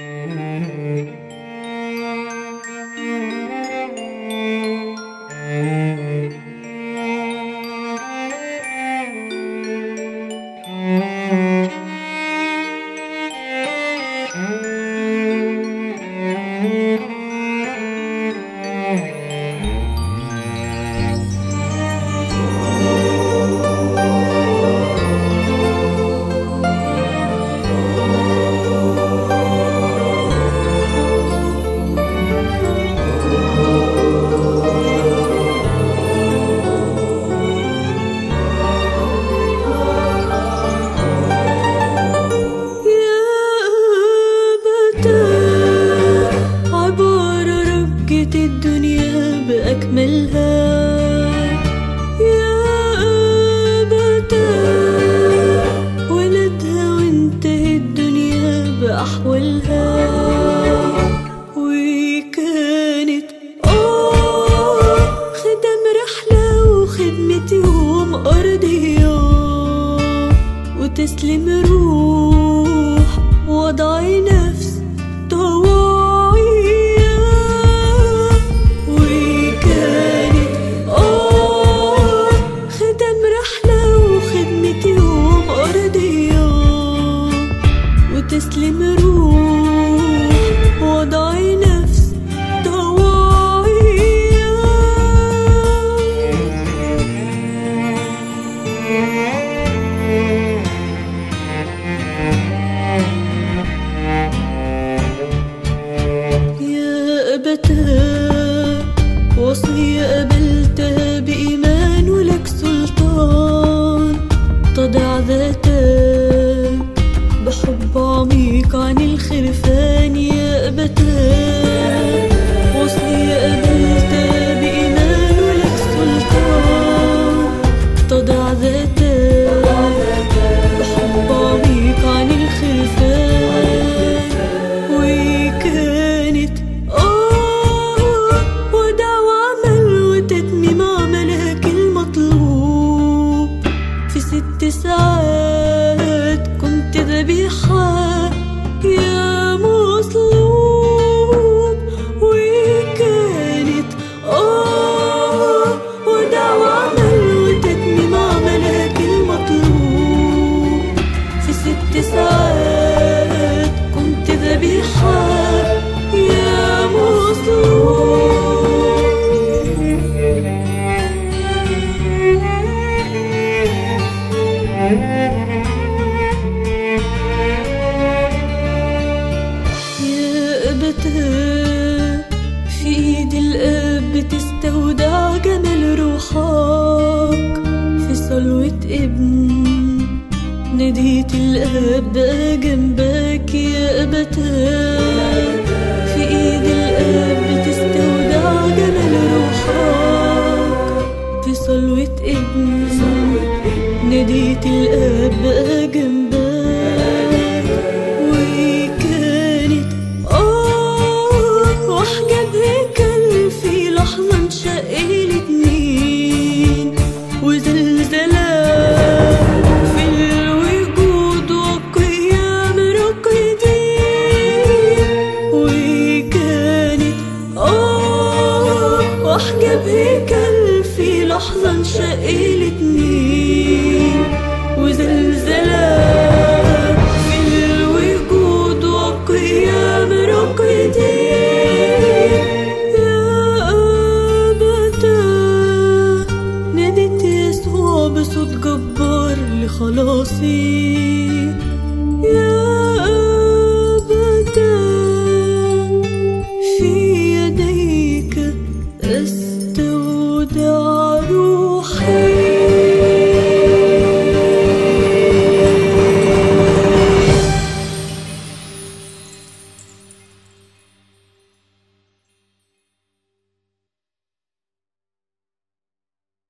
Mm-hmm. تسلم روحي. ذبيحه بتستودع جمال روحك في صلوة ابن. ناديت الأب جنبك يا أبتاك Deus.